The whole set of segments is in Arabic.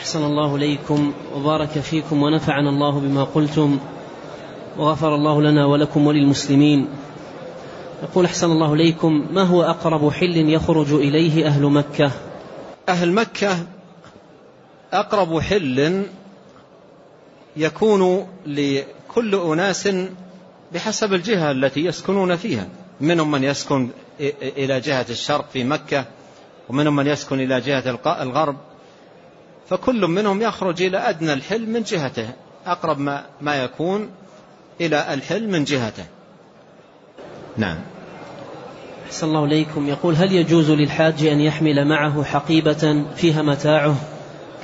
أحسن الله إليكم وبارك فيكم ونفعنا الله بما قلتم وغفر الله لنا ولكم وللمسلمين. يقول أحسن الله إليكم ما هو أقرب حل يخرج إليه أهل مكة؟ أهل مكة أقرب حل يكون لكل أناس بحسب الجهة التي يسكنون فيها. منهم من يسكن إلى جهة الشرق في مكة ومنهم من يسكن إلى جهة الغرب. فكل منهم يخرج إلى أدنى الحل من جهته أقرب ما, ما يكون إلى الحل من جهته. نعم. أحسن الله إليكم. يقول هل يجوز للحاج أن يحمل معه حقيبة فيها متاعه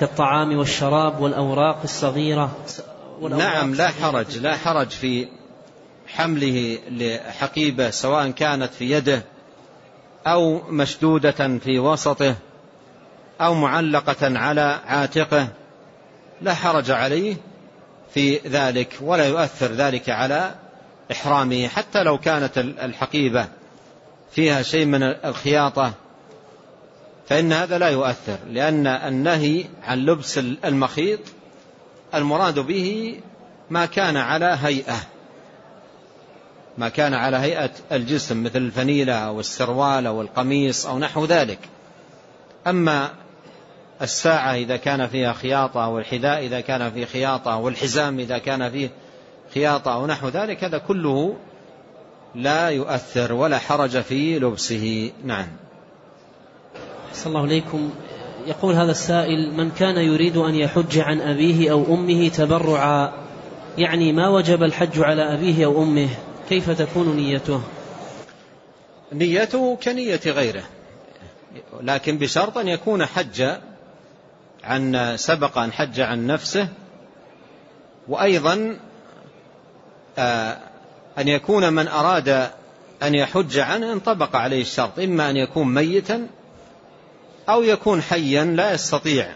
كالطعام والشراب والأوراق الصغيرة؟ والأوراق نعم لا حرج لا حرج في حمله لحقيبة سواء كانت في يده أو مشدودة في وسطه. أو معلقة على عاتقه لا حرج عليه في ذلك ولا يؤثر ذلك على إحرامه حتى لو كانت الحقيبة فيها شيء من الخياطة. فإن هذا لا يؤثر لأن النهي عن لبس المخيط المراد به ما كان على هيئة. ما كان على هيئة الجسم مثل الفنيلة أو السروال أو القميص أو نحو ذلك. أما الساعة إذا كان فيها خياطة والحذاء إذا كان فيه خياطة والحزام إذا كان فيه خياطة أو نحو ذلك هذا كله لا يؤثر ولا حرج في لبسه. نعم. صلى الله عليكم يقول هذا السائل من كان يريد أن يحج عن أبيه أو أمه تبرعا يعني ما وجب الحج على أبيه أو أمه؟ كيف تكون نيته؟ نيته كنية غيره لكن بشرط أن يكون حج عن سبق أن حج عن نفسه وأيضا آه، أن يكون من أراد أن يحج عنه انطبق عليه الشرط إما أن يكون ميتا أو يكون حيا لا يستطيع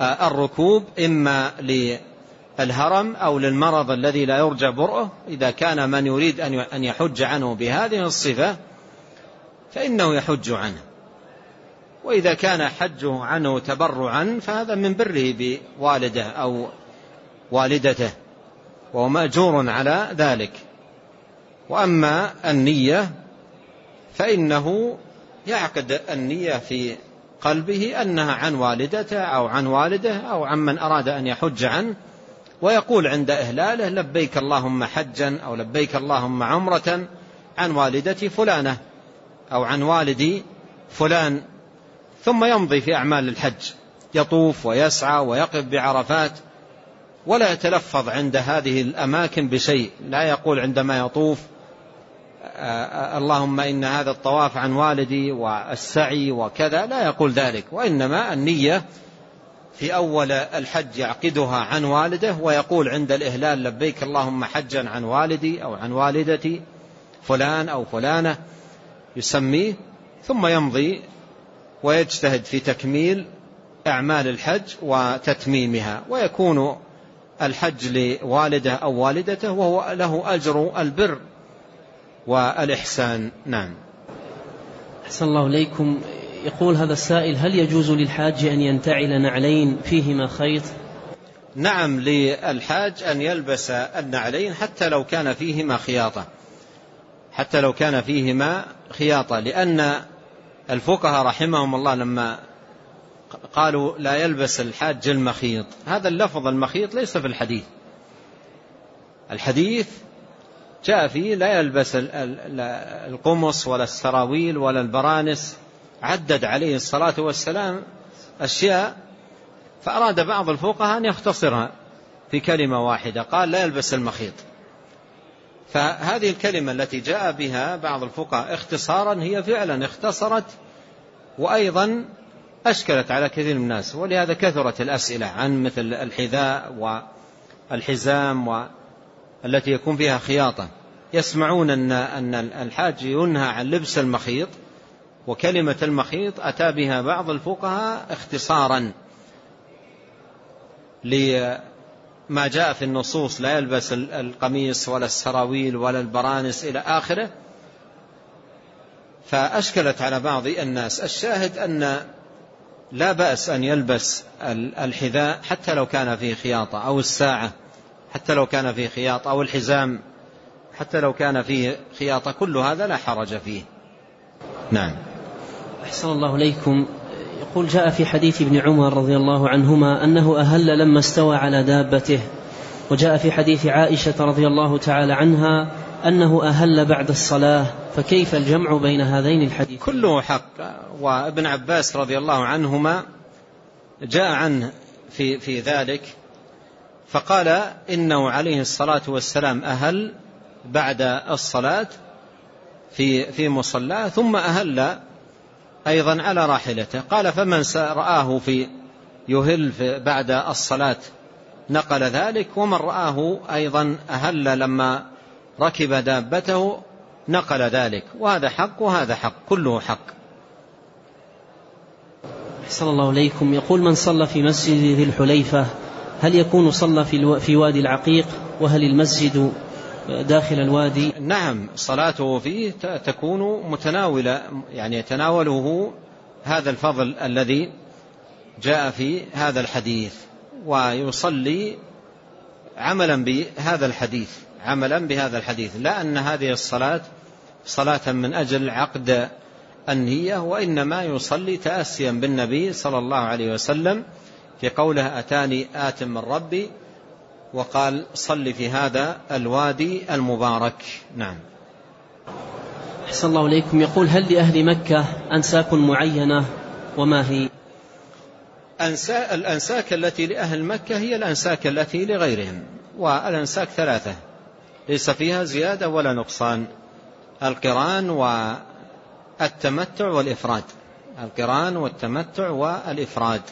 آه، الركوب إما للهرم أو للمرض الذي لا يرجى برؤه. إذا كان من يريد أن يحج عنه بهذه الصفة فإنه يحج عنه. وإذا كان حجه عنه تبرعا فهذا من بره بوالده أو والدته وهو مأجور على ذلك. وأما النية فإنه يعقد النية في قلبه أنها عن والدته أو عن والده أو عن من أراد أن يحج عنه ويقول عند إهلاله لبيك اللهم حجا أو لبيك اللهم عمرة عن والدتي فلانة أو عن والدي فلان ثم يمضي في أعمال الحج يطوف ويسعى ويقف بعرفات ولا يتلفظ عند هذه الأماكن بشيء لا يقول عندما يطوف اللهم إن هذا الطواف عن والدي والسعي وكذا لا يقول ذلك وإنما النية في أول الحج يعقدها عن والده ويقول عند الإهلال لبيك اللهم حجا عن والدي أو عن والدتي فلان أو فلانة يسميه ثم يمضي ويجتهد في تكميل أعمال الحج وتتميمها ويكون الحج لوالده أو والدته وهو له أجر البر والإحسان. نعم. أحسن الله إليكم. يقول هذا السائل هل يجوز للحاج أن ينتعل نعلين فيهما خيط؟ نعم للحاج أن يلبس النعلين حتى لو كان فيهما خياطة حتى لو كان فيهما خياطة لأن الفقهاء رحمهم الله لما قالوا لا يلبس الحاج المخيط. هذا اللفظ المخيط ليس في الحديث. الحديث جاء فيه لا يلبس القمص ولا السراويل ولا البرانس. عدد عليه الصلاة والسلام أشياء. فأراد بعض الفقهاء أن يختصرها في كلمة واحدة. قال لا يلبس المخيط. فهذه الكلمة التي جاء بها بعض الفقهاء اختصارا هي فعلا اختصرت وأيضا أشكلت على كثير من الناس ولهذا كثرت الأسئلة عن مثل الحذاء والحزام والتي يكون فيها خياطة. يسمعون أن الحاج ينهى عن لبس المخيط وكلمة المخيط أتى بها بعض الفقهاء اختصارا لما جاء في النصوص لا يلبس القميص ولا السراويل ولا البرانس إلى آخره فأشكلت على بعض الناس. الشاهد أن لا بأس أن يلبس الحذاء حتى لو كان فيه خياطة أو الساعة حتى لو كان فيه خياطة أو الحزام حتى لو كان فيه خياطة كل هذا لا حرج فيه. نعم. أحسن الله إليكم. يقول جاء في حديث ابن عمر رضي الله عنهما أنه أهل لما استوى على دابته وجاء في حديث عائشة رضي الله تعالى عنها أنه أهل بعد الصلاة فكيف الجمع بين هذين الحديثين؟ كله حق. وابن عباس رضي الله عنهما جاء عنه في, في ذلك فقال إنه عليه الصلاة والسلام أهل بعد الصلاة في في مصلاه ثم أهل أيضا على راحلته. قال فمن رآه في يهل في بعد الصلاة نقل ذلك ومن رآه أيضا أهل لما ركب دابته نقل ذلك. وهذا حق وهذا حق كله حق. أحسن الله إليكم. يقول من صلى في مسجد ذي الحليفة هل يكون صلى في, في وادي العقيق؟ وهل المسجد داخل الوادي؟ نعم صلاته فيه تكون متناولة يعني يتناوله هذا الفضل الذي جاء في هذا الحديث ويصلي عملا بهذا الحديث. عملا بهذا الحديث لا أن هذه الصلاة صلاة من أجل عقد النية وإنما يصلي تأسيا بالنبي صلى الله عليه وسلم في قوله أتاني آت من ربي وقال صل في هذا الوادي المبارك نعم. أحسن الله إليكم. يقول هل لأهل مكة أنساك معينة؟ وما هي؟ الأنساك التي لأهل مكة هي الأنساك التي لغيرهم والأنساك ثلاثة. ليس فيها زيادة ولا نقصان. القران والتمتع والإفراد. القران والتمتع والإفراد.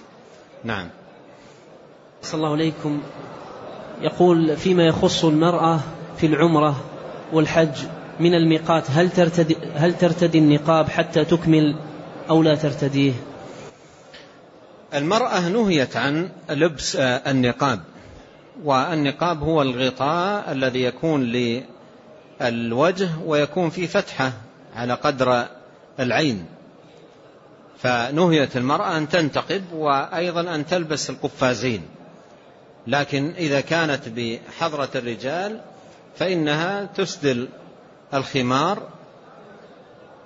نعم. صلى الله عليكم. يقول فيما يخص المرأة في العمرة والحج من الميقات هل ترتدي, هل ترتدي النقاب حتى تكمل أو لا ترتديه؟ المرأة نهيت عن لبس النقاب. والنقاب هو الغطاء الذي يكون للوجه ويكون في فتحة على قدر العين. فنهيت المرأة أن تنتقب وأيضا أن تلبس القفازين. لكن إذا كانت بحضرة الرجال فإنها تسدل الخمار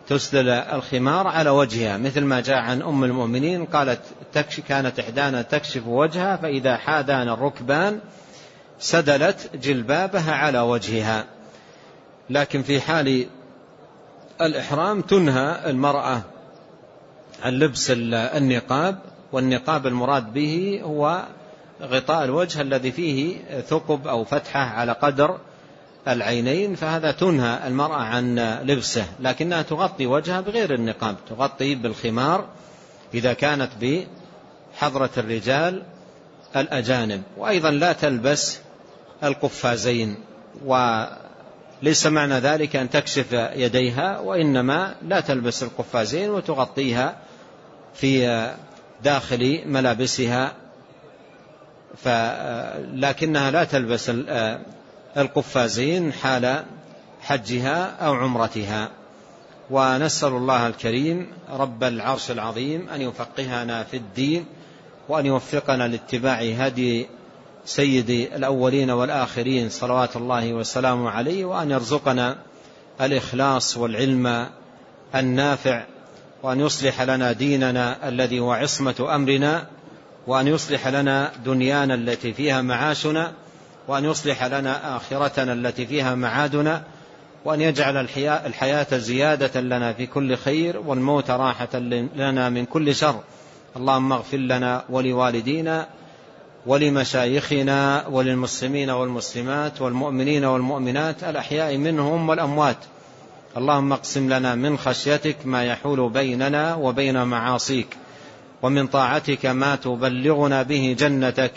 تسدل الخمار على وجهها. مثل ما جاء عن أم المؤمنين قالت كانت إحدانا تكشف وجهها فإذا حادان الركبان سدلت جلبابها على وجهها. لكن في حال الإحرام تنهى المرأة عن لبس النقاب والنقاب المراد به هو غطاء الوجه الذي فيه ثقب أو فتحة على قدر العينين فهذا تنهى المرأة عن لبسه. لكنها تغطي وجهها بغير النقاب تغطي بالخمار إذا كانت بحضرة الرجال الأجانب وأيضا لا تلبس القفازين وليس معنى ذلك أن تكشف يديها وإنما لا تلبس القفازين وتغطيها في داخل ملابسها لكنها لا تلبس القفازين حال حجها أو عمرتها. ونسأل الله الكريم رب العرش العظيم أن يفقهنا في الدين وأن يوفقنا لاتباع هدي سيد الأولين والآخرين صلوات الله وسلامه عليه وأن يرزقنا الإخلاص والعلم النافع وأن يصلح لنا ديننا الذي هو عصمة أمرنا وأن يصلح لنا دنيانا التي فيها معاشنا وأن يصلح لنا آخرتنا التي فيها معادنا وأن يجعل الحياة زيادة لنا في كل خير والموت راحة لنا من كل شر. اللهم اغفر لنا ولوالدينا ولمشايخنا وللمسلمين والمسلمات والمؤمنين والمؤمنات الأحياء منهم والأموات. اللهم اقسم لنا من خشيتك ما يحول بيننا وبين معاصيك ومن طاعتك ما تبلغنا به جنتك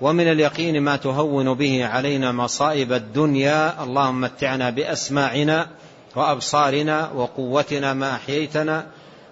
ومن اليقين ما تهون به علينا مصائب الدنيا. اللهم متعنا بأسماعنا وأبصارنا وقوتنا ما أحييتنا